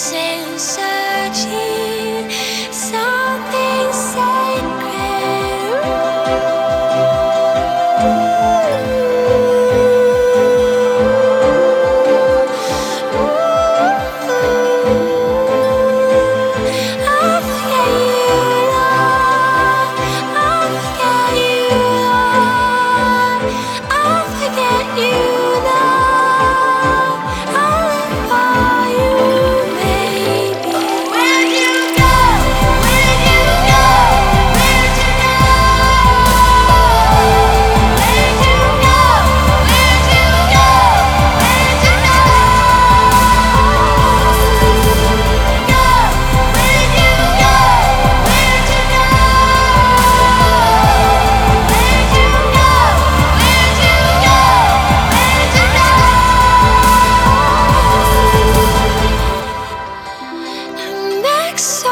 voices searching. so